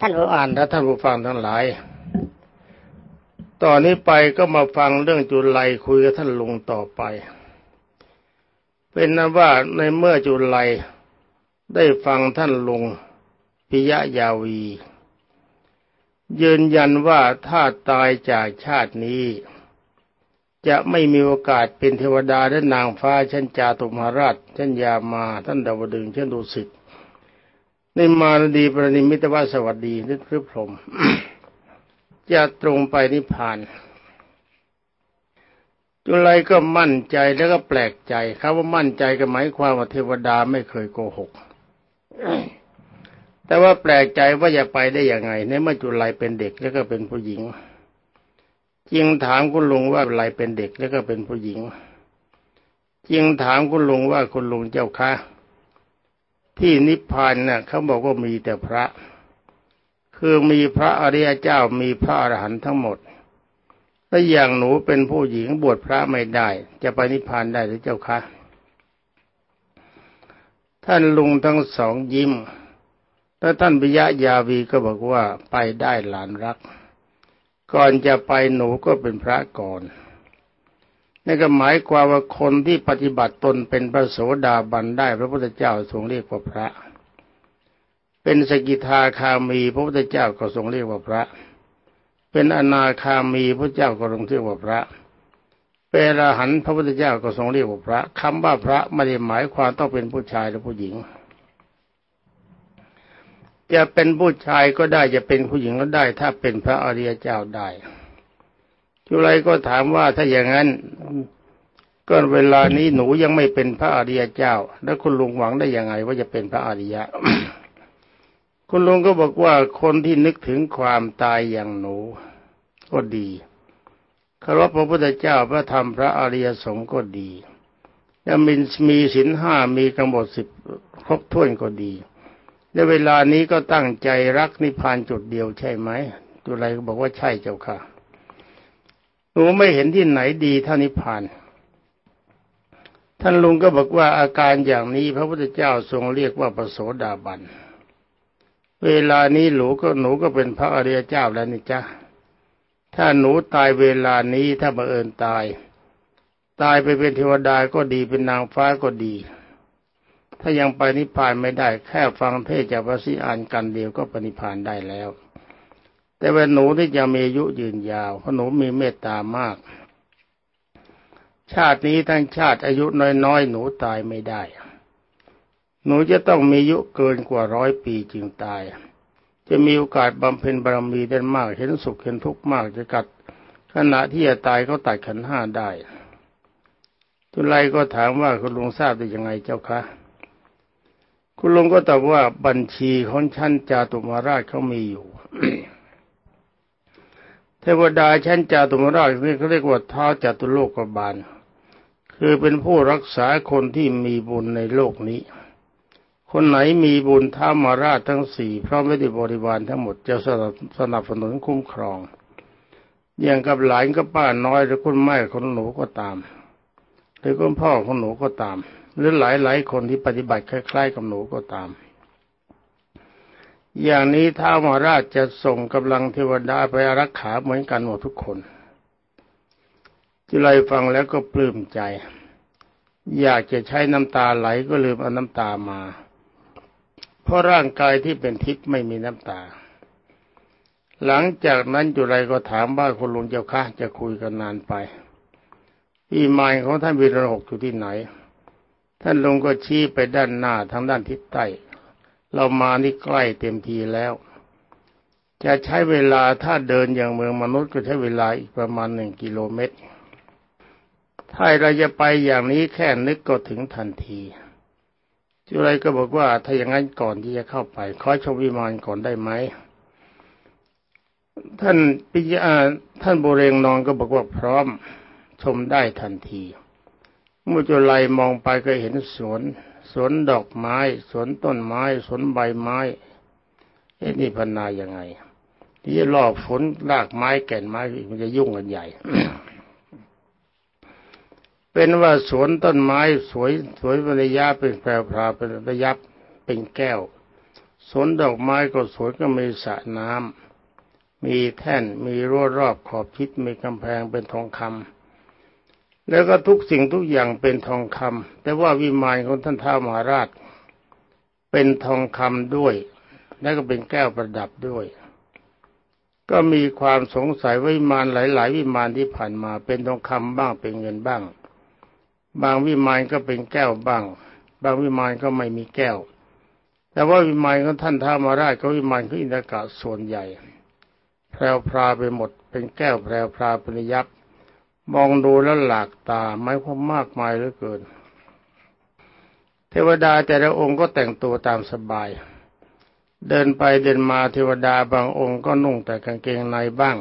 ท่านผู้อ่านและท่านผู้ฟังทั้งหลาย ตอนนี้ไปก็มาฟังเรื่องจุลัยคุยกับท่านลุงต่อไป เป็นนั้นว่าในเมื่อจุลัยได้ฟังท่านลุงปิยะยาวี ยืนยันว่าถ้าตายจากชาตินี้ จะไม่มีโอกาสเป็นเทวดาและนางฟ้าชั้นจาตุมาราชชั้นยามาท่านดาวดึงชั้นดุสิต นมารดีประนิมิตวสวัสดีนึกพฤพรมจะตรงไปนิพพานจุลัยก็มั่นใจแล้วก็แปลกใจครับว่ามั่นใจก็หมายความว่าเทวดาไม่เคยโกหก แต่ว่าแปลกใจว่าจะไปได้ยังไงในเมื่อจุลัยเป็นเด็กแล้วก็เป็นผู้หญิงจึงถามคุณลุงว่าอะไรเป็นเด็กแล้วก็เป็นผู้หญิงจึงถามคุณลุงว่าคุณลุงเจ้าคะ ที่นิพพานน่ะเขาบอกว่ามีแต่พระ คือมีพระอริยเจ้ามีพระอรหันต์ทั้งหมดถ้าอย่างหนูเป็นผู้หญิงบวชพระไม่ได้ จะไปนิพพานได้หรือเจ้าคะท่านลุงทั้งสองยิ้มแล้วท่านปิยะยาวีก็บอกว่าไปได้หลานรัก ก่อนจะไปหนูก็เป็นพระก่อน นี่ก็หมายความว่าคนที่ปฏิบัติตนเป็นพระโสดาบันได้ พระพุทธเจ้าทรงเรียกว่าพระ เป็นสกิทาคามี พระพุทธเจ้าก็ทรงเรียกว่าพระ เป็นอนาคามีพระเจ้าก็ทรงเรียกว่าพระ เป็นอรหันต์พระพุทธเจ้าก็ทรงเรียกว่าพระคำว่าพระไม่ได้หมายความต้องเป็นผู้ชายหรือผู้หญิง จะเป็นผู้ชายก็ได้จะเป็นผู้หญิงก็ได้ ถ้าเป็นพระอริยเจ้าได้ จุไรก็ถามว่าถ้าอย่างนั้นก็เวลานี้หนูยังไม่เป็นพระอริยเจ้า แล้วคุณลุงหวังได้ยังไง ว่าจะเป็นพระอริยะ คุณลุงก็บอกว่าคนที่นึกถึงความตายอย่างหนูก็ดีคารพพระพุทธเจ้าพระธรรมพระอริยสงฆ์ก็ดียังมีมีศีลห้ามีกำหนดสิบครบถ้วนก็ดีในเวลานี้ก็ตั้งใจรักนิพพานจุดเดียวใช่ไหมจุไรก็บอกว่าใช่เจ้าค่ะ หนูไม่เห็นที่ไหนดีเท่านิพพานท่านลุงก็บอกว่าอาการอย่างนี้พระพุทธเจ้าทรงเรียกว่าปโสดาบัน เวลานี้หนูก็หนูก็เป็นพระอริยเจ้าแล้วนี่จ้ะถ้าหนูตายเวลานี้ถ้าบังเอิญตาย ตายไปเป็นเทวดาก็ดีเป็นนางฟ้าก็ดี ถ้ายังไปนิพพานไม่ได้แค่ฟังเทศจากพระสิอานกันเดียวก็ปณิพานได้แล้ว แต่ว่าหนูที่จะมีอายุยืนยาวเพราะหนูมีเมตตามาก ชาตินี้ทั้งชาติอายุน้อยๆหนูตายไม่ได้ หนูจะต้องมีอายุเกินกว่าร้อยปีจึงตาย จะมีโอกาสบำเพ็ญบารมีได้มาก เห็นสุขเห็นทุกข์มากจะกัด ขณะที่จะตายเขาตัดขันห้าได้ทุไรก็ถามว่าคุณลุงทราบได้ยังไงเจ้าคะคุณลุงก็ตอบว่าบัญชีของชั้นจาตุมาราชเขามีอยู่ เทวดาชั้นจาตุมราชนี่เขาเรียกว่าท้าจตุโลกบาล คือเป็นผู้รักษาคนที่มีบุญในโลกนี้ คนไหนมีบุญท้ามาราชทั้งสี่พราะไม่ได้บริวารทั้งหมดจะสนับสนุนคุ้มครอง อย่างกับหลานกับป้าน้อยหรือคุณแม่คนหนูก็ตาม หรือคุณพ่อของหนูก็ตาม หรือหลายๆคนที่ปฏิบัติคล้าย ๆ กับหนูก็ตาม อย่างนี้ท้าวมหาราชจะส่งกำลังเทวดาไปรักขาเหมือนกันหมดทุกคนจุไลฟังแล้วก็ปลื้มใจ อยากจะใช้น้ำตาไหลก็ลืมเอาน้ำตามา เพราะร่างกายที่เป็นทิพย์ไม่มีน้ำตา หลังจากนั้นจุไรก็ถามว่าคุณลุงเจ้าค่ะจะคุยกันนานไปพี่มายของท่านวิรหกอยู่ที่ไหน ท่านลุงก็ชี้ไปด้านหน้าทางด้านทิศใต้ เรามานี่ใกล้เต็มทีแล้ว จะใช้เวลาถ้าเดินอย่างเมืองมนุษย์ก็ใช้เวลาอีกประมาณหนึ่งกิโลเมตร ถ้าเราจะไปอย่างนี้แค่นึกก็ถึงทันทีจุไรก็บอกว่าถ้าอย่างนั้นก่อนที่จะเข้าไป ขอชมวิมานก่อนได้ไหมท่านปิยาท่านบุเรงนอนก็บอกว่าพร้อมชมได้ทันที เมื่อจุไรมองไปก็เห็นสวน สวนดอกไม้ สวนต้นไม้ สวนใบไม้เอ้นี่พันนายังไงที่ลอกฝนรากไม้แก่นไม้มันจะยุ่งกันใหญ่ เป็นว่าสวนต้นไม้ สวยสวยระยะเป็นแพรวพราเป็นระยับเป็นแก้ว สวนดอกไม้ก็สวยก็มีสระน้ำมีแท่นมีรั้วรอบขอบชิดมีกำแพงเป็นทองคำ แล้วก็ทุกสิ่งทุกอย่างเป็นทองคำแต่ว่าวิมานของท่านท้ามหาราช เป็นทองคำด้วย แล้วก็เป็นแก้วประดับด้วย ก็มีความสงสัยวิมานหลาย ๆ วิมานที่ผ่านมาเป็นทองคำบ้างเป็นเงินบ้าง บางวิมานก็เป็นแก้วบ้าง บางวิมานก็ไม่มีแก้ว แต่ว่าวิมานของท่านท้ามหาราชก็วิมานของอินทกะส่วนใหญ่แพรวพราไปหมดเป็นแก้วแพรวพราปริยับ มองดูแล้วหลากตาไม่พบมากมายเหลือเกิน เทวดาแต่ละองค์ก็แต่งตัวตามสบาย เดินไปเดินมาเทวดาบางองค์ก็นุ่งแต่กางเกงในบ้าง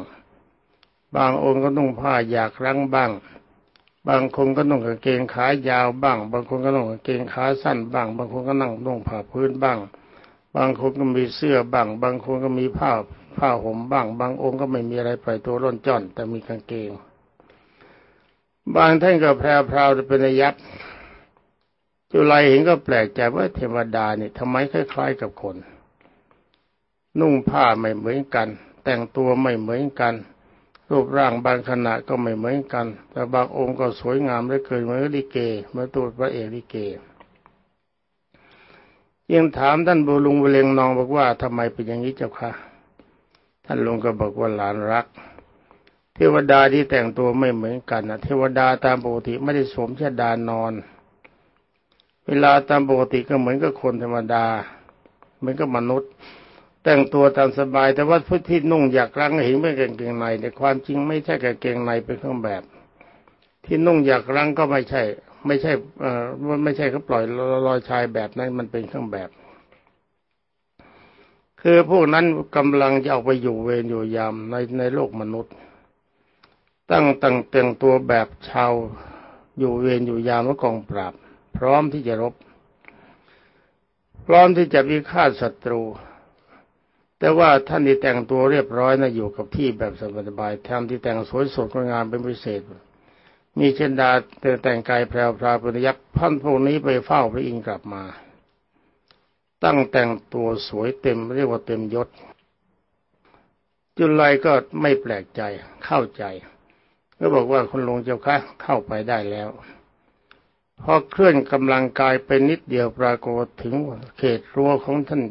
บางองค์ก็นุ่งผ้าอยากรั้งบ้าง บางคนก็นุ่งกางเกงขายาวบ้าง บางคนก็นุ่งกางเกงขาสั้นบ้าง บางคนก็นั่งนุ่งผ้าพื้นบ้าง บางคนก็มีเสื้อบ้าง บางคนก็มีผ้าผ้าห่มบ้าง บางองค์ก็ไม่มีอะไรปล่อยตัวร่อนจ้อนแต่มีกางเกง บางท่านก็แพรวพราเป็นยับจุไลเห็นก็แปลกใจว่าเทวดาเนี่ยทำไมคล้าย ๆ กับคน นุ่งผ้าไม่เหมือนกัน แต่งตัวไม่เหมือนกัน รูปร่างบางขณะก็ไม่เหมือนกัน แต่บางองค์ก็สวยงามได้เกินเหมือนลิเกเหมือนตัวพระเอกลิเกยังถามท่านบุลุงบุเลงนองบอกว่าทำไมเป็นอย่างนี้เจ้าคะท่านลุงก็บอกว่าหลานรัก ทวดาที่แต่งตัวไม่เหมือนกันนะเทวดาตามปกติไม่ได้สวมชดานอน เวลาตามปกติก็เหมือนกับคนธรรมดา เหมือนกับมนุษย์ แต่งตัวตามสบาย แต่ว่าผู้ที่นุ่งอยากรังเห็นเป็นกางเกงในแต่ความจริงไม่ใช่กางเกงในเป็นเครื่องแบบ ที่นุ่งอยากรังก็ไม่ใช่ ไม่ใช่เอ่อไม่ใช่เขาปล่อยลอยชายแบบนั้นมันเป็นเครื่องแบบ คือพวกนั้นกำลังจะออกไปอยู่เวรอยู่ยามในในโลกมนุษย์ ตั้งตั้งแต่งตัวแบบชาวอยู่เวรอยู่ยามและกองปราบ พร้อมที่จะรบ พร้อมที่จะพิฆาตศัตรู แต่ว่าท่านที่แต่งตัวเรียบร้อยนะอยู่กับที่แบบสบายๆทำที่แต่งสวยสดงดงามเป็นพิเศษ มีเช่นดาแต่งกายแพรวพราปริยักษ์พันพวกนี้ไปเฝ้าพระอินทร์กลับมา ตั้งแต่งตัวสวยเต็มเรียกว่าเต็มยศจุลไลก็ไม่แปลกใจเข้าใจ ก็บอกว่าคุณลุงเจ้าค่ะเข้าไปได้แล้วพอเคลื่อนกำลังกายไปนิดเดียวปรากฏถึงเขตรั้วของท่าน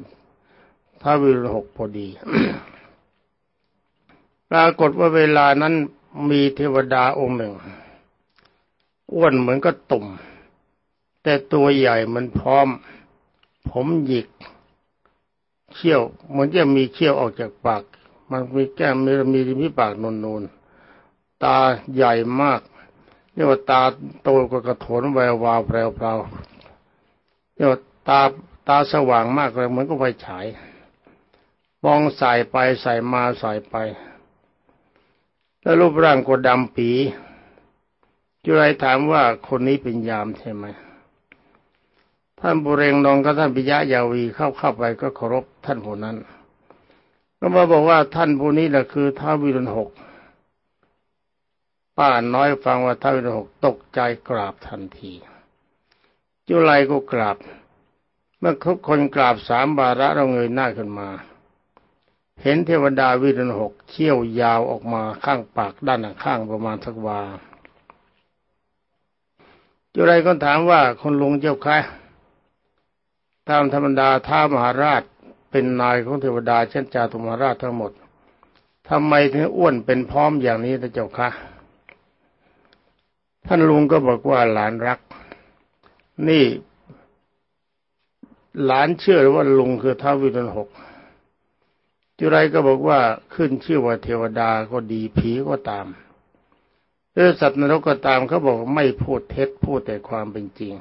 พระวิรุณหกพอดี ปรากฏว่าเวลานั้นมีเทวดาองค์หนึ่งอ้วนเหมือนกับตุ่ม แต่ตัวใหญ่มันพร้อม ผมหยิกเขี้ยวเหมือนจะมีเขี้ยวออกจากปาก มันมีแก้มมีมีริมปากนูนๆ ตาใหญ่มากเรียกว่าตาโตกว่ากระโถนแวววาวแปรวๆเรียกว่าตาตาสว่างมากเลยเหมือนกับไฟฉายมองใส่ไปใส่มาใส่ไป แล้วรูปร่างก็ดำปีจุไรถามว่าคนนี้เป็นยามใช่ไหมท่านบุเรงนองกับท่านปิยะยาวีเข้าเข้าไปก็เคารพท่านผู้นั้น ก็มาบอกว่าท่านผู้นี้แหละคือท้าวิรุณหก ป้าน้อยฟังว่าท้าวิรหกตกใจกราบทันที จุไรก็กราบ เมื่อทุกคนกราบสามบาระเราเงยหน้าขึ้นมา เห็นเทวดาวิรุณหกเขี้ยวยาวออกมาข้างปากด้านข้างประมาณสักวาจุไรก็ถามว่าคนลุงเจ้าค่ะตามธรรมดาท้ามหาราชเป็นนายของเทวดาเช่นจาตุมหาราชทั้งหมดทำไมถึงอ้วนเป็นพร้อมอย่างนี้นะเจ้าค่ะ ท่านลุงก็บอกว่าหลานรัก นี่ หลานเชื่อว่าลุงคือท้าววิรุณหกจุไรก็บอกว่าขึ้นชื่อว่าเทวดาก็ดีผีก็ตามหรือสัตว์นรกก็ตามเขาบอกไม่พูดเท็จพูดแต่ความเป็นจริง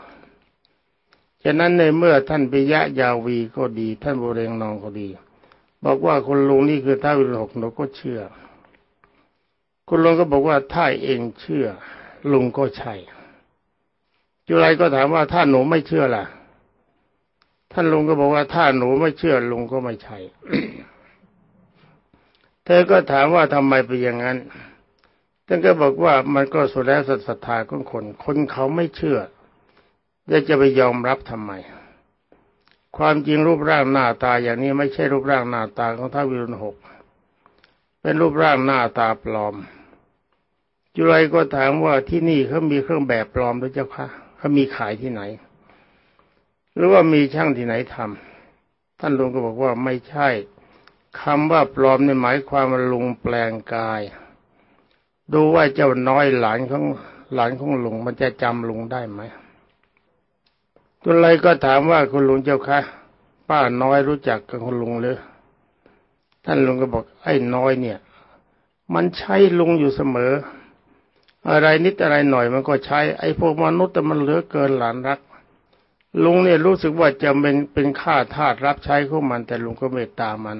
ฉะนั้นในเมื่อท่านปิยะยาวีก็ดี ท่านบุเรงนองก็ดี บอกว่าคุณลุงนี่คือท้าวิรุณหกหนูก็เชื่อ คุณลุงก็บอกว่าถ้าเองเชื่อ ลุงก็ใช่จุไรก็ถามว่าถ้าหนูไม่เชื่อล่ะ ท่านลุงก็บอกว่าถ้าหนูไม่เชื่อลุงก็ไม่ใช่เธอก็ถามว่าทำไมเป็นอย่างนั้นท่านก็บอกว่ามันก็สุดแล้วศรัทธาของคน คนเขาไม่เชื่อจะจะไปยอมรับทำไมคความจริงรูปร่างหน้าตาอย่างนี้ไม่ใช่รูปร่างหน้าตาของท้าววิรุณหกเป็นรูปร่างหน้าตาปลอม จุไรก็ถามว่าที่นี่เขามีเครื่องแบบปลอมหรือเจ้าค่ะเขามีขายที่ไหน หรือว่ามีช่างที่ไหนทำท่านลุงก็บอกว่าไม่ใช่คำว่าปลอมในหมายความว่าลุงแปลงกาย ดูว่าเจ้าน้อยหลานของหลานของลุงมันจะจำลุงได้ไหมตุไรก็ถามว่าคุณลุงเจ้าค่ะป้าน้อยรู้จักกับคุณลุงหรือท่านลุงก็บอกไอ้น้อยเนี่ย มันใช้ลุงอยู่เสมอ อะไรนิดอะไรหน่อยมันก็ใช้ ไอ้พวกมนุษย์แต่มันเหลือเกินหลานรัก ลุงเนี่ยรู้สึกว่าจะเป็นเป็นข้าทาสรับใช้ของมัน แต่ลุงก็เมตตามัน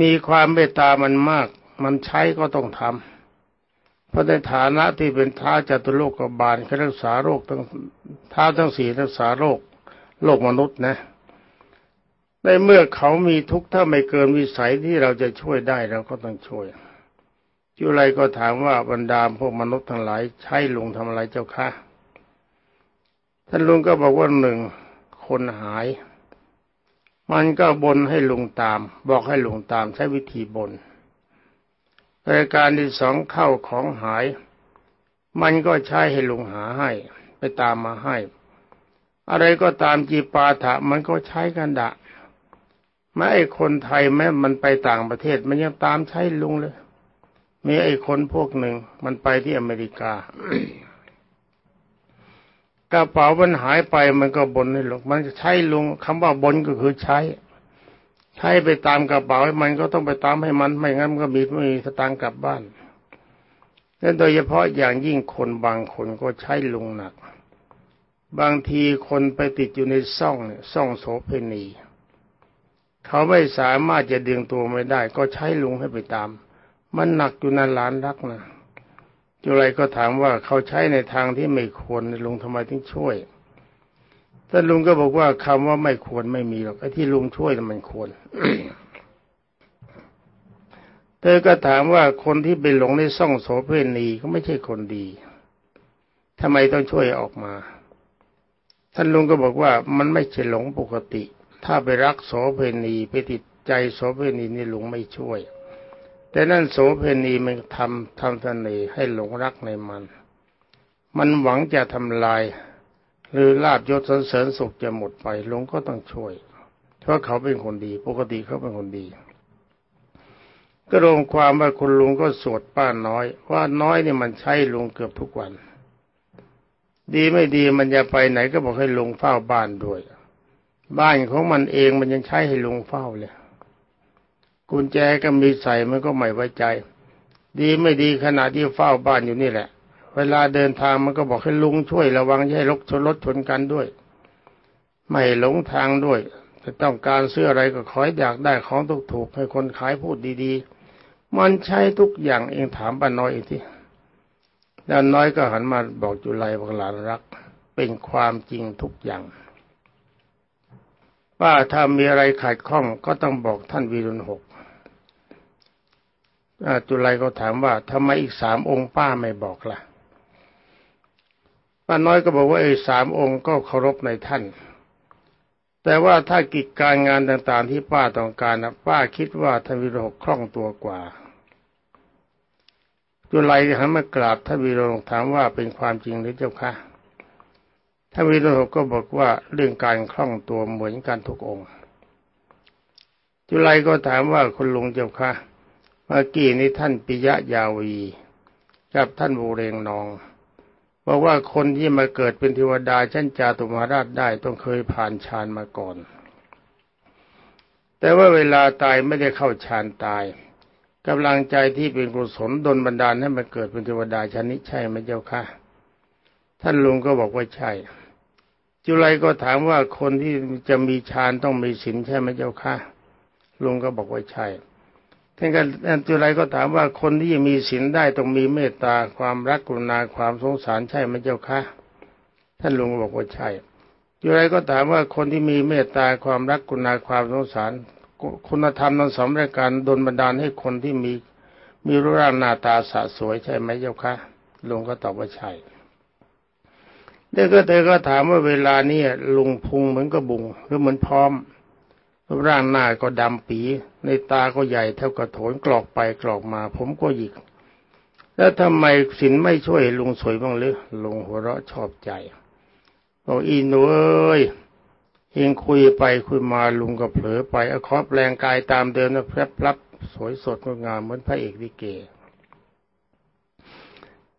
มีความเมตตามันมาก มันใช้ก็ต้องทำเพราะในฐานะที่เป็นท้าจตุโลกบาลเขารักษาโรคทั้งท้าทั้งสี่รักษาโรคโลกมนุษย์นะในเมื่อเขามีทุกข์ถ้าไม่เกินวิสัยที่เราจะช่วยได้เราก็ต้องช่วย จุไรก็ถามว่าบรรดาพวกมนุษย์ทั้งหลายใช้ลุงทำอะไรเจ้าคะท่านลุงก็บอกว่าหนึ่งคนหาย มันก็บนให้ลุงตาม บอกให้ลุงตามใช้วิธีบนรายการที่สองเข้าของหาย มันก็ใช้ให้ลุงหาให้ ไปตามมาให้ อะไรก็ตามจีปาถะมันก็ใช้กันดะแม้ไอ้คนไทยแม้มันไปต่างประเทศมันยังตามใช้ลุงเลย มีไอ้คนพวกหนึ่งมันไปที่อเมริกากระเป๋ามันหายไปมันก็บนให้ลุงมันใช้ลุงคำว่าบนก็คือใช้ ใช้ไปตามกระเป๋าให้มันก็ต้องไปตามให้มันไม่งั้นมันก็มีไม่มีสตางค์กลับบ้านและโดยเฉพาะอย่างยิ่งคนบางคนก็ใช้ลุงหนัก บางทีคนไปติดอยู่ในซ่องเนี่ยซ่องโสเพณี เขาไม่สามารถจะดึงตัวไม่ได้ ก็ใช้ลุงให้ไปตาม มันหนักอยู่นานล้านรักนะจุไรก็ถามว่าเขาใช้ในทางที่ไม่ควรลุงทำไมถึงช่วยท่านลุงก็บอกว่าคำว่าไม่ควรไม่มีหรอกไอ้ที่ลุงช่วยมันควรเธอก็ถามว่าคนที่ไปหลงในซ่องโสเพณีก็ไม่ใช่คนดีทำไมต้องช่วยออกมา ท่านลุงก็บอกว่ามันไม่ใช่หลงปกติ ถ้าไปรักโสเพณีไปติดใจโสเพณีนี่หลงไม่ช่วย แต่นั่นโสเพณีมันทำทำเสน่ห์ให้หลงรักในมัน มันหวังจะทำลาย หรือลาบยศสนเสริญสุขจะหมดไปหลงก็ต้องช่วยเพราะเขาเป็นคนดี ปกติเขาเป็นคนดี ก็รวมความว่าคุณลุงก็สวดป้าน้อย ว่าน้อยนี่มันใช้ลุงเกือบทุกวัน ดีไม่ดีมันจะไปไหนก็บอกให้ลุงเฝ้าบ้านด้วย บ้านของมันเองมันยังใช้ให้ลุงเฝ้าเลย กุญแจก็มีใส่มันก็ไม่ไว้ใจ ดีไม่ดีขณะที่เฝ้าบ้านอยู่นี่แหละ เวลาเดินทางมันก็บอกให้ลุงช่วยระวังอย่าให้รถชนรถชนกันด้วย ไม่หลงทางด้วยจะต้องการซื้ออะไรก็ขออยากได้ของถูกๆให้คนขายพูดดีๆ มันใช้ทุกอย่างเองถามป้าน้อยอีกทีด้านน้อยก็หันมาบอกจุไลบอกหลานรัก เป็นความจริงทุกอย่างว่าถ้ามีอะไรขัดข้องก็ต้องบอกท่านวีรุณหก จุไลก็ถามว่าทำไมอีกสามองค์ป้าไม่บอกล่ะป้าน้อยก็บอกว่าไอ้สามองค์ก็เคารพในท่าน แต่ว่าถ้ากิจการงานต่างๆ ที่ป้าต้องการนะป้าคิดว่าท่านวีรุณหกคล่องตัวกว่าจุไลหันมากราบท่านวีรุณหกถามว่าเป็นความจริงหรือเจ้าคะท่านวิโรจน์ก็บอกว่าเรื่องการคล่องตัวเหมือนกันทุกองค์ จุไลก็ถามว่าคุณลุงเจ้าค่ะ เมื่อกี้นี้ท่านปิยะยาวีกับท่านบูเรงนองบอกว่าคนที่มาเกิดเป็นเทวดาชั้นจาตุมาราชได้ต้องเคยผ่านฌานมาก่อน แต่ว่าเวลาตายไม่ได้เข้าฌานตายกำลังใจที่เป็นกุศลดลบันดาลให้มาเกิดเป็นเทวดาชั้นนี้ใช่ไหมเจ้าค่ะ ท่านลุงก็บอกว่าใช่ จุไรก็ถามว่าคนที่จะมีฌานต้องมีศีลใช่ไหมเจ้าค่ะลุงก็บอกว่าใช่ ท่านก็จุไรก็ถามว่าคนที่มีศีลได้ต้องมีเมตตาความรักกรุณาความสงสารใช่ไหมเจ้าคะท่านลุงก็บอกว่าใช่จุไรก็ถามว่าคนที่มีเมตตาความรักกรุณาความสงสาร คุณธรรมนั้นสำเร็จการดลบันดาลให้คนที่มีมีรูปร่างหน้าตาสะสวยใช่ไหมเจ้าคะลุงก็ตอบว่าใช่เด็กก็เธอก็ถามว่าเวลานี้ลุงพุงเหมือนกระบุงหรือเหมือนพร้อม ร่างหน้าก็ดำปี ในตาก็ใหญ่เท่ากระโถนกรอกไปกรอกมา ผมก็หยิก แล้วทำไมสินไม่ช่วยลุงสวยบ้างหรือลุงหัวเราะชอบใจบอกอีหนูเอ้ยเองคุยไปคุยมาลุงก็เผลอไปเอาคอแปลงกายตามเดิมนะแพรบรับสวยสดงดงามเหมือนพระเอกลิเก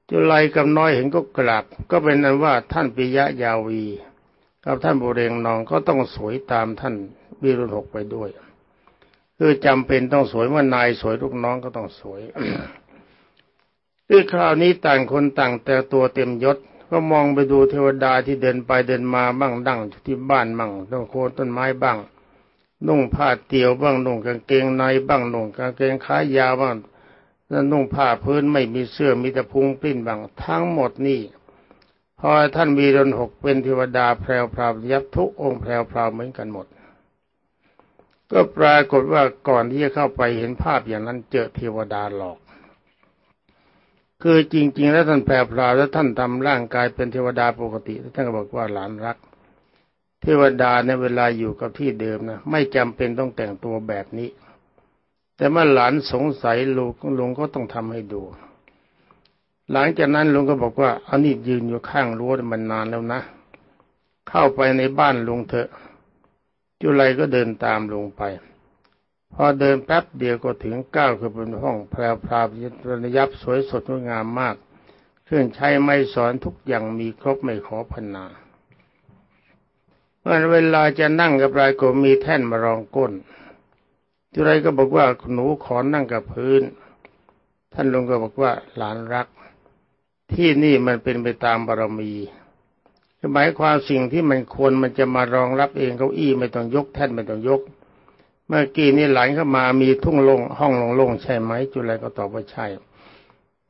จุลัยกับน้อยเห็นก็กลับ ก็เป็นนั้นว่าท่านปิยะยาวี กับท่านบุเรงนองก็ต้องสวยตามท่าน วิรุณหกไปด้วย คือจำเป็นต้องสวยเมื่อนายสวยลูกน้องก็ต้องสวยคือคราวนี้ต่างคนต่างแต่ตัวเต็มยศก็มองไปดูเทวดาที่เดินไปเดินมาบ้างดั่งที่บ้านบ้างต้นโคนต้นไม้บ้าง นุ่งผ้าเตี่ยวบ้างนุ่งกางเกงในบ้างนุ่งกางเกงขายาวบ้างแล้วนุ่งผ้าพื้นไม่มีเสื้อมีแต่พุงปลิ้นบ้างทั้งหมดนี่พอท่านมีรนหกเป็นเทวดาแพรวพราวยับทุกองค์แพรวพราวเหมือนกันหมด ก็ปรากฏว่าก่อนที่จะเข้าไปเห็นภาพอย่างนั้นเจอเทวดาหลอก คือจริง ๆ แล้วท่านแปลพลาแล้วท่านทำร่างกายเป็นเทวดาปกติท่านก็บอกว่าหลานรัก เทวดาในเวลาอยู่กับที่เดิมนะไม่จำเป็นต้องแต่งตัวแบบนี้ แต่เมื่อหลานสงสัยลุงลุงก็ต้องทำให้ดู หลังจากนั้นลุงก็บอกว่าเอานี่ยืนอยู่ข้างรั้วมันนานแล้วนะ เข้าไปในบ้านลุงเถอะ จุไรก็เดินตามลงไป พอเดินแป๊บเดียวก็ถึงก้าวขึ้นบนห้องแพรวพราวระยับสวยสดงดงามมาก เครื่องใช้ไม่สอนทุกอย่างมีครบไม่ขอพันนาเมื่อเวลาจะนั่งกับรายก็มีแท่นมารองก้น จุไรก็บอกว่าหนูขอนั่งกับพื้น ท่านลุงก็บอกว่าหลานรัก ที่นี่มันเป็นไปตามบารมี หมายความสิ่งที่มันควรมันจะมารองรับเองเก้าอี้ไม่ต้องยกแท่นไม่ต้องยก เมื่อกี้นี่หลานเข้ามามีทุ่งลงห้องลงลงใช่ไหมจุลัยก็ตอบว่าใช่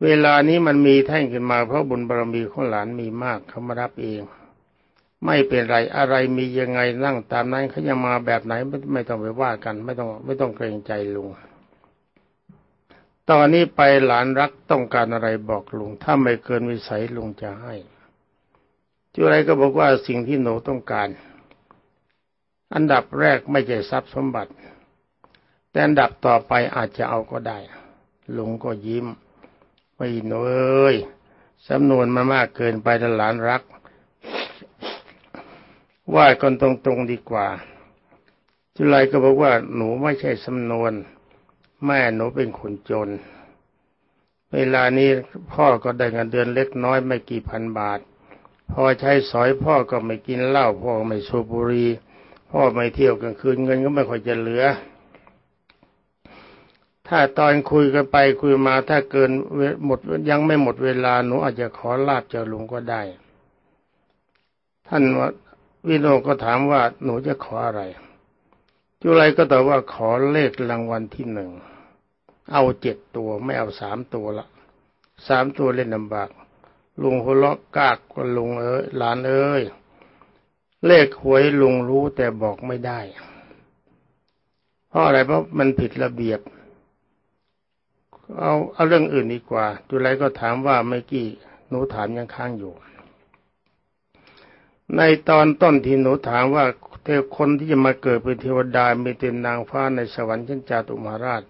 เวลานี้มันมีแท่งขึ้นมาเพราะบุญบารมีของหลานมีมากเขามารับเอง ไม่เป็นไรอะไรมียังไงนั่งตามนั้นเขาจะมาแบบไหนไม่ไม่ต้องไปว่ากัน ไม่ต้องไม่ต้องเกรงใจลุงตอนนี้ไปหลานรักต้องการอะไรบอกลุง ถ้าไม่เกินวิสัยลุงจะให้ จุไรก็บอกว่าสิ่งที่หนูต้องการ อันดับแรกไม่ใช่ทรัพย์สมบัติ แต่อันดับต่อไปอาจจะเอาก็ได้ลุงก็ยิ้มไม่หนูเอ้ยสำนวนมันมากเกินไปทหลานรัก ว่ากันตรงๆดีกว่า จุลัยก็บอกว่าหนูไม่ใช่สำนวน แม่หนูเป็นคนจน เวลานี้พ่อก็ได้เงินเดือนเล็กน้อยไม่กี่พันบาท พอใช้สอยพ่อก็ไม่กินเหล้าพ่อไม่สูบบุหรี่พ่อไม่เที่ยวกลางคืนเงินก็ไม่ค่อยจะเหลือ ถ้าตอนคุยกันไปคุยมาถ้าเกินหมดยังไม่หมดเวลาหนูอาจจะขอลาบจากลุงก็ได้ ท่านวิโนก็ถามว่าหนูจะขออะไร จุไรก็ตอบว่าขอเลขรางวัลที่หนึ่งเอาเจ็ดตัวไม่เอาสามตัวละสามตัวเล่นลำบาก ลุงหัวเราะกากว่าลุงเอ้ยหลานเอ้ยเลขหวยลุงรู้แต่บอกไม่ได้ เพราะอะไรเพราะมันผิดระเบียบ เอาเอาเรื่องอื่นดีกว่าจุไรก็ถามว่าเมื่อกี้หนูถามยังค้างอยู่ ในตอนต้นที่หนูถามว่าเทวคนที่จะมาเกิดเป็นเทวดามีเป็นนางฟ้าในสวรรค์ชั้นจาตุมาราช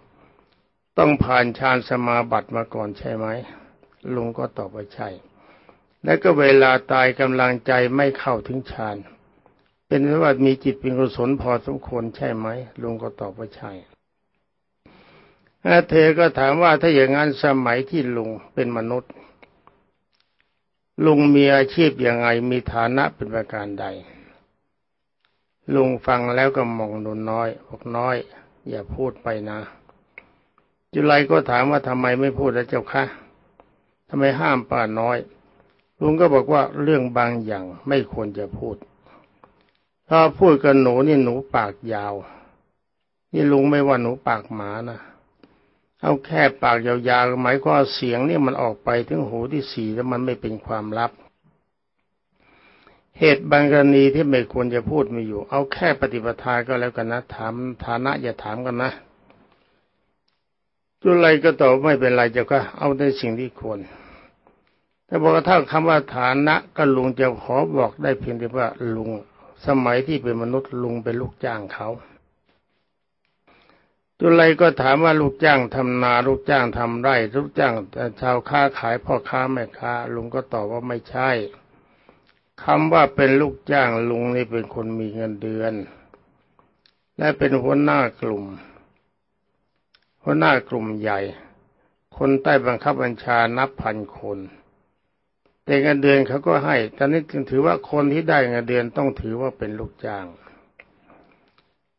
ต้องผ่านฌานสมาบัติมาก่อนใช่ไหมลุงก็ตอบว่าใช่ และก็เวลาตายกำลังใจไม่เข้าถึงฌาน เป็นว่ามีจิตเป็นกุศลพอสมควรใช่ไหมลุงก็ตอบว่าใช่เธอก็ถามว่าถ้าอย่างนั้นสมัยที่ลุงเป็นมนุษย์ ลุงมีอาชีพยังไงมีฐานะเป็นประการใด ลุงฟังแล้วก็มองนุนน้อยบอกน้อย อย่าพูดไปนะ จุไลก็ถามว่าทำไมไม่พูดแล้วเจ้าคะทำไมห้ามป้าน้อย ลุงก็บอกว่าเรื่องบางอย่างไม่ควรจะพูด ถ้าพูดกับหนูนี่หนูปากยาว นี่ลุงไม่ว่าหนูปากหมานะเอาแค่ปากยาวๆหมายความเสียงนี่มันออกไปถึงหูที่สี่แล้วมันไม่เป็นความลับ เหตุบางกรณีที่ไม่ควรจะพูดมีอยู่ เอาแค่ปฏิปทาก็แล้วกันนะถามฐานะอย่าถามกันนะจุไรก็ตอบไม่เป็นไรเจ้าก็เอาในสิ่งที่ควร แต่บอกว่าถ้าคำว่าฐานะก็ลุงจะขอบอกได้เพียงแต่ว่าลุง สมัยที่เป็นมนุษย์ลุงเป็นลูกจ้างเขาจุลัยก็ถามว่าลูกจ้างทำนาลูกจ้างทำไร่ลูกจ้างชาวค้าขายพ่อค้าแม่ค้าลุงก็ตอบว่าไม่ใช่คำว่าเป็นลูกจ้างลุงนี่เป็นคนมีเงินเดือน และเป็นหัวหน้ากลุ่มหัวหน้ากลุ่มใหญ่ คนใต้บังคับบัญชานับพันคน แต่เงินเดือนเขาก็ให้ ตอนนี้จึงถือว่าคนที่ได้เงินเดือนต้องถือว่าเป็นลูกจ้าง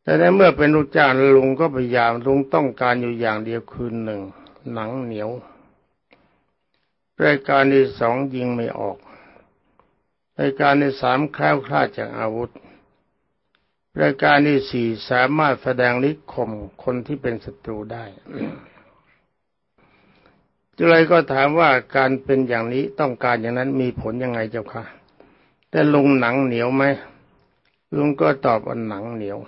แต่ในเมื่อเป็นลูกจ้างลุงก็พยายามลุงต้องการอยู่อย่างเดียวคืนหนึ่งหนังเหนียวรายการที่สองยิงไม่ออกรายการที่สามแคล้วคลาดจากอาวุธรายการที่สี่สามารถแสดงฤทธิ์ข่มคนที่เป็นศัตรูได้ จุลัยก็ถามว่าการเป็นอย่างนี้ต้องการอย่างนั้นมีผลยังไงเจ้าค่ะแต่ลุงหนังเหนียวไหมลุงก็ตอบว่าหนังเหนียว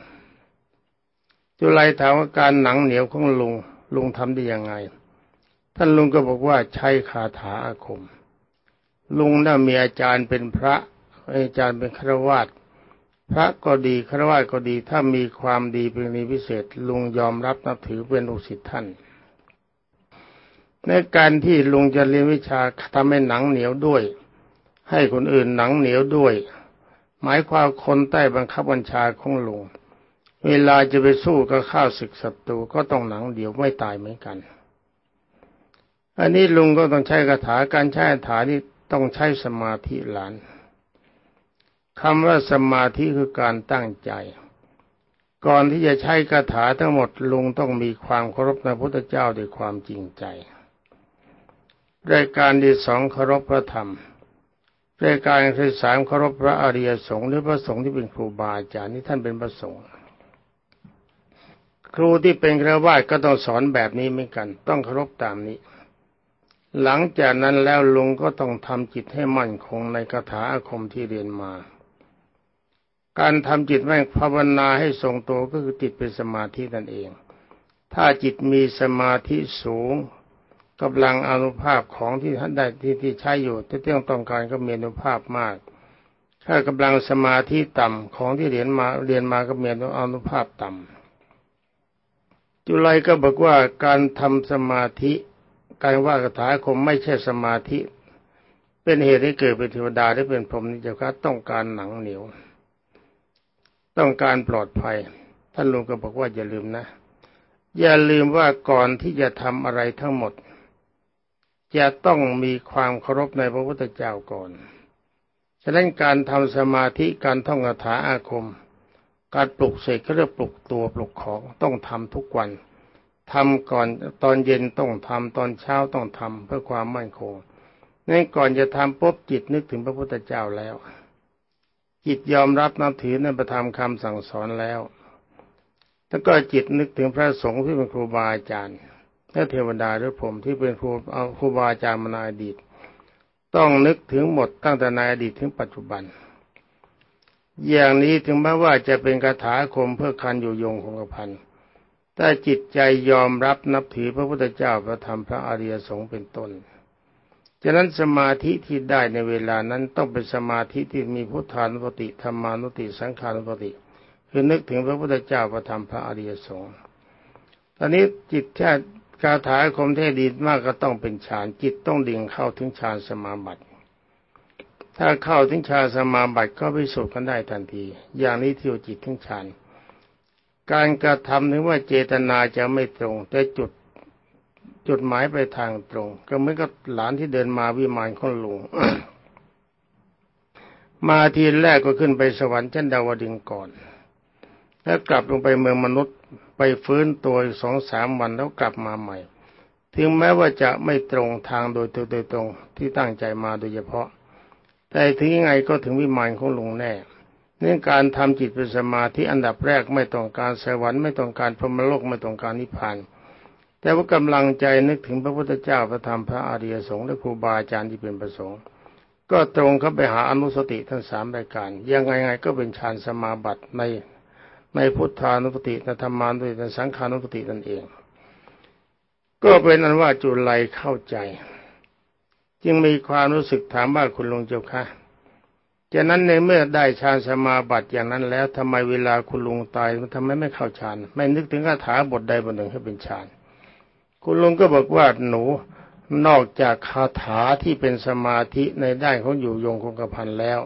จุลัยถามว่าการหนังเหนียวของลุงลุงทำได้ยังไง ท่านลุงก็บอกว่าใช้คาถาอาคม ลุงน่ามีอาจารย์เป็นพระอาจารย์เป็นฆราวาสพระก็ดีฆราวาสก็ดี ถ้ามีความดีเป็นนิพิเศษ ลุงยอมรับนับถือเป็นลูกศิษย์ท่าน ในการที่ลุงจะเรียนวิชาทำให้หนังเหนียวด้วย ให้คนอื่นหนังเหนียวด้วย หมายความคนใต้บังคับบัญชาของลุงเวลาจะไปสู้กับข้าศึกศัตรูก็ต้องหนังเดียวไม่ตายเหมือนกัน อันนี้ลุงก็ต้องใช้คาถาการใช้คาถานี่ต้องใช้สมาธิหลานคำว่าสมาธิคือการตั้งใจ ก่อนที่จะใช้คาถาทั้งหมดลุงต้องมีความเคารพในพระพุทธเจ้าด้วยความจริงใจ รายการที่สองเคารพพระธรรมรายการที่สามเคารพพระอริยสงฆ์หรือพระสงฆ์ที่เป็นครูบาอาจารย์นี่ท่านเป็นพระสงฆ์ครูที่เป็นครวาก็ต้องสอนแบบนี้เหมือนกัน ต้องเคารพตามนี้ หลังจากนั้นแล้วลุงก็ต้องทำจิตให้มั่นคงในคาถาอาคมที่เรียนมา การทำจิตแม่ภาวนาให้ทรงตัวก็คือติดเป็นสมาธินั่นเอง ถ้าจิตมีสมาธิสูง กำลังอนุภาพของที่ท่านได้ที่ที่ใช้อยู่ที่ต้องต้องการก็มีอนุภาพมาก ถ้ากำลังสมาธิต่ำของที่เรียนมาเรียนมาก็มีอนุภาพต่ำจุลัยก็บอกว่าการทำสมาธิ การว่าคาถาคมไม่ใช่สมาธิ เป็นเหตุให้เกิดเป็นเทวดาได้เป็นพรหมนี่เจ้าค่ะต้องการหนังเหนียว ต้องการปลอดภัย ท่านลุงก็บอกว่าอย่าลืมนะ อย่าลืมว่าก่อนที่จะทำอะไรทั้งหมด จะต้องมีความเคารพในพระพุทธเจ้าก่อน ฉะนั้นการทำสมาธิการท่องคาถาอาคม การปลุกเสกก็เรียกปลุกตัวปลุกของต้องทำทุกวันทำก่อนตอนเย็นต้องทำตอนเช้าต้องทำเพื่อความมั่นคงนั่นก่อนจะทำปุ๊บจิตนึกถึงพระพุทธเจ้าแล้ว จิตยอมรับนับถือในประธรรมคำสั่งสอนแล้ว แล้วก็จิตนึกถึงพระสงฆ์ที่เป็นครูบาอาจารย์ และเทวดาหรือผมที่เป็นครูเอาครูบาอาจารย์มาในอดีต ต้องนึกถึงหมดตั้งแต่ในอดีตถึงปัจจุบัน อย่างนี้ถึงแม้ว่าจะเป็นคาถาคมเพื่อคันอยู่ยงคงกระพันแต่จิตใจยอมรับนับถือพระพุทธเจ้าพระธรรมพระอริยสงฆ์เป็นต้นฉะนั้นสมาธิที่ได้ในเวลานั้นต้องเป็นสมาธิที่มีพุทธานุปติธรรมานุติสังขานุปติ คือนึกถึงพระพุทธเจ้าพระธรรมพระอริยสงฆ์ตอนนี้จิตแค่ คาถาคมเทศดีมากก็ต้องเป็นฌานจิตต้องดิ่งเข้าถึงฌานสมาบัติ ถ้าเข้าถึงฌานสมาบัติก็พิสูจน์กันได้ทันที อย่างนี้ที่จิตถึงฌานการกระทำถึงว่าเจตนาจะไม่ตรง แต่จุดจุดหมายไปทางตรง ก็เหมือนกับหลานที่เดินมาวิมานของหลวงมาทีแรกก็ขึ้นไปสวรรค์ชั้นดาวดึงก่อน แล้วกลับลงไปเมืองมนุษย์ ไปฟื้นตัวสองสามวันแล้วกลับมาใหม่ ถึงแม้ว่าจะไม่ตรงทางโดยโดยตรงที่ตั้งใจมาโดยเฉพาะ แต่ถึงยังไงก็ถึงวิมานของลุงแน่เนื่องการทำจิตเป็นสมาธิอันดับแรกไม่ต้องการสวรรค์ไม่ต้องการพรหมโลกไม่ต้องการนิพพาน แต่ว่ากำลังใจนึกถึงพระพุทธเจ้าพระธรรมพระอริยสงฆ์และครูบาอาจารย์ที่เป็นประสงค์ ก็ตรงเข้าไปหาอนุสติทั้งสามรายการยังไงไงก็เป็นฌานสมาบัติใน ในพุทธานุปติในธรรมานุปติในสังขานุปตินั่นเอง ก็เป็นอันว่าจุลัยเข้าใจ จึงมีความรู้สึกถามว่าคุณลุงเจ้าค่ะจานั้นในเมื่อได้ฌานสมาบัติอย่างนั้นแล้วทำไมเวลาคุณลุงตายมันทำไมไม่เข้าฌานไม่นึกถึงคาถาบทใดบทหนึ่งให้เป็นฌานคุณลุงก็บอกว่าหนูนอกจากคาถาที่เป็นสมาธิในด้านของอยู่ยงคงกระพันแล้ว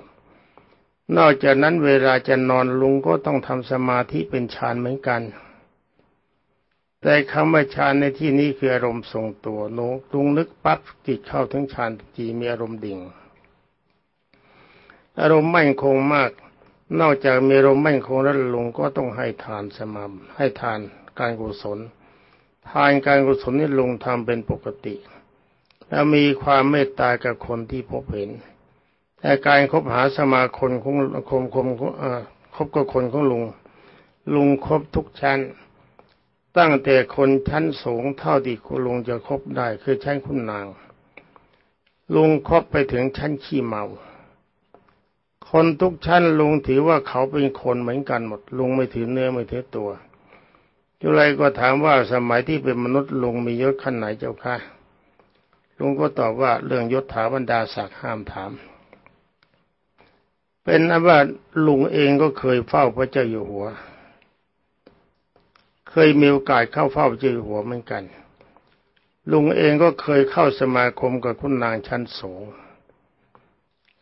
นอกจากนั้นเวลาจะนอนลุงก็ต้องทำสมาธิเป็นฌานเหมือนกัน แต่คำว่าฌานในที่นี้คืออารมณ์ทรงตัวหนูลุงนึกปั๊บจิตเข้าถึงฌานทีมีอารมณ์ดิ่ง อารมณ์มั่นคงมาก นอกจากมีอารมณ์มั่นคงแล้วลุงก็ต้องให้ทานสม่ำให้ทานการกุศล ทานการกุศลนี่ลุงทำเป็นปกติ และมีความเมตตากับคนที่พบเห็น แต่การคบหาสมาคมของคมคมคบกับคนของลุง ลุงคบทุกชั้น ตั้งแต่คนชั้นสูงเท่าที่คุณลุงจะคบได้คือชั้นคุณนาง ลุงคบไปถึงชั้นขี้เมา คนทุกชั้นลุงถือว่าเขาเป็นคนเหมือนกันหมด ลุงไม่ถือเนื้อไม่ถือตัวจุไรก็ถามว่าสมัยที่เป็นมนุษย์ลุงมียศขั้นไหนเจ้าคะลุงก็ตอบว่าเรื่องยศถาบรรดาศักดิ์ห้ามถาม เป็นนว่าลุงเองก็เคยเฝ้าพระเจ้าอยู่หัว เคยมีโอกาสเข้าเฝ้าพระเจ้าอยู่หัวเหมือนกัน ลุงเองก็เคยเข้าสมาคมกับคุณนางชั้นสูง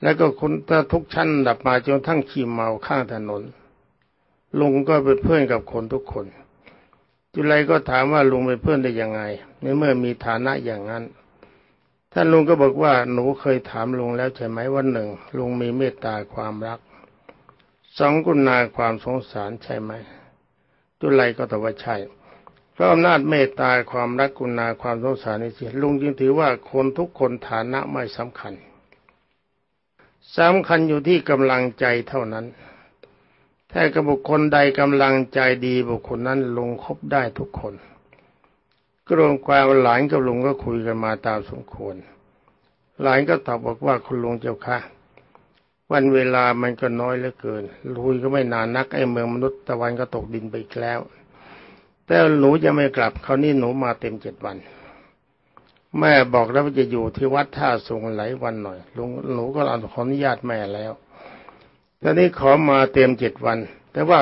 แล้วก็คุณถ้าทุกชั้นดับมาจนทั้งขี่เมาข้างถนน ลุงก็เป็นเพื่อนกับคนทุกคนจุไรก็ถามว่าลุงเป็นเพื่อนได้ยังไงในเมื่อมีฐานะอย่างนั้น ท่านลุงก็บอกว่าหนูเคยถามลุงแล้วใช่ไหมวันหนึ่งลุงมีเมตตาความรักสองกุณาความสงสารใช่ไหมจุไรก็ตอบว่าใช่เพราะอำนาจเมตตาความรักกุณาความสงสารนี่สิลุงจึงถือว่าคนทุกคนฐานะไม่สำคัญสำคัญอยู่ที่กำลังใจเท่านั้น ถ้ากบุคคลใดกำลังใจดีบุคคลนั้นลงคบได้ทุกคน ก็รวมความหลานกับลุงก็คุยกันมาตามสมควร หลานก็ตอบบอกว่าคุณลุงเจ้าค่ะ วันเวลามันก็น้อยเหลือเกินลุยก็ไม่นานนักไอ้เมืองมนุษย์ตะวันก็ตกดินไปอีกแล้ว แต่หนูจะไม่กลับคราวนี้หนูมาเต็มเจ็ดวัน แม่บอกแล้วว่าจะอยู่ที่วัดท่าสูงหลายวันหน่อยลุงหนูก็ขออนุญาตแม่แล้วตอนนี้ขอมาเต็มเจ็ดวัน แต่ว่า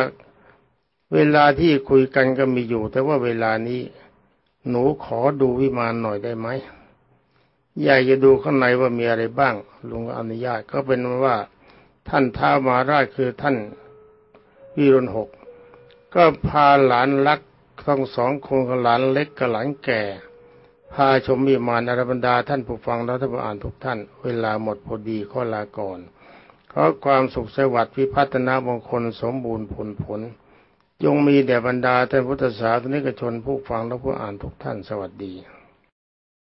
เวลาที่คุยกันก็มีอยู่ แต่ว่าเวลานี้ หนูขอดูวิมานหน่อยได้ไหมอยากจะดูข้างในว่ามีอะไรบ้างลุงอนุญาตก็เป็นว่าท่านท้ามาราชคือท่านวิรุณหกก็พาหลานลักทั้งสองคนกับหลานเล็กกับหลานแก่ พาชมวิมานอรบรรดาท่านผู้ฟังและท่านผู้อ่านทุกท่าน เวลาหมดพอดีขอลาก่อนขอความสุขสวัสดิ์พิพัฒนามงคลสมบูรณ์ผลผล จงมีแด่บรรดาท่านพุทธศาสนิกชนผู้ฟังและผู้อ่านทุกท่านสวัสดี